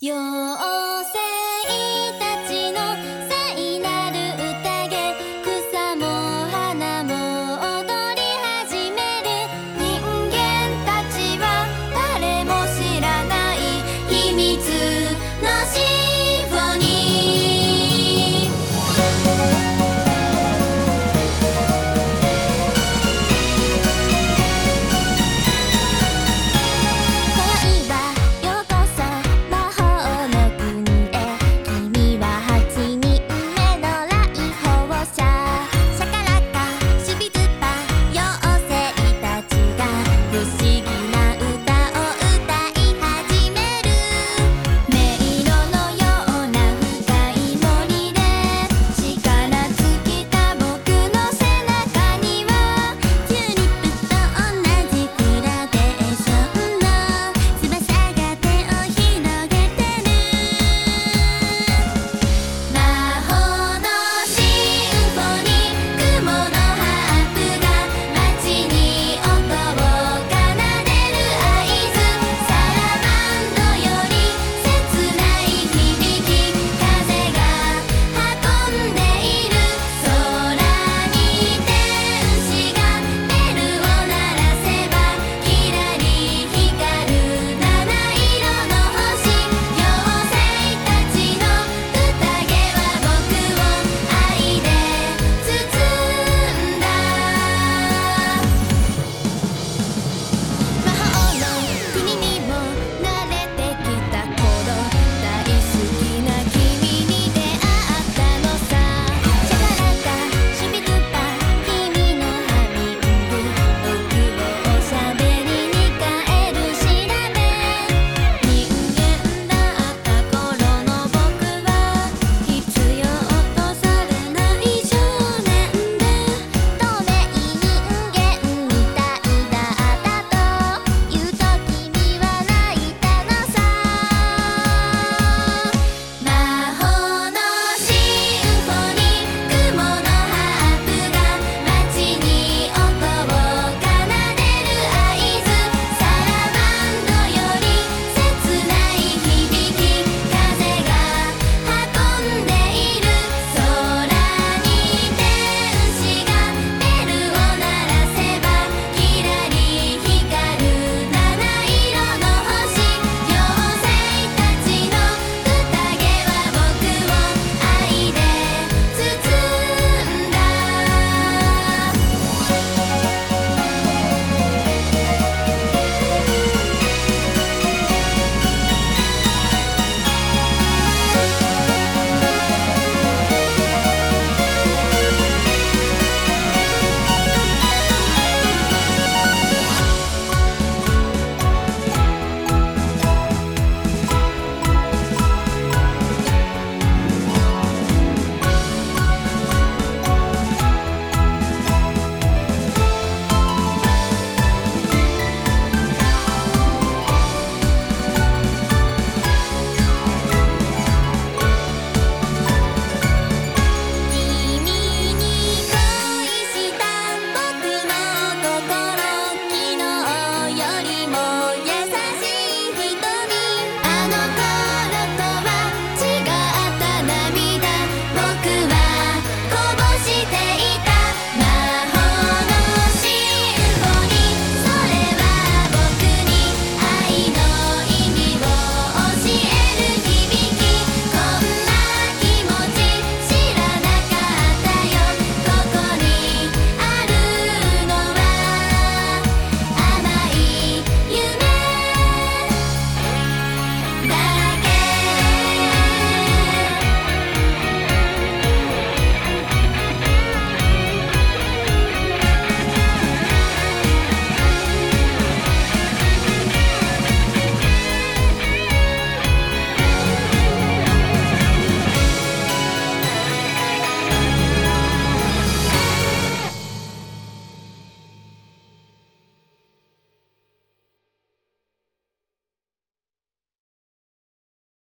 妖精。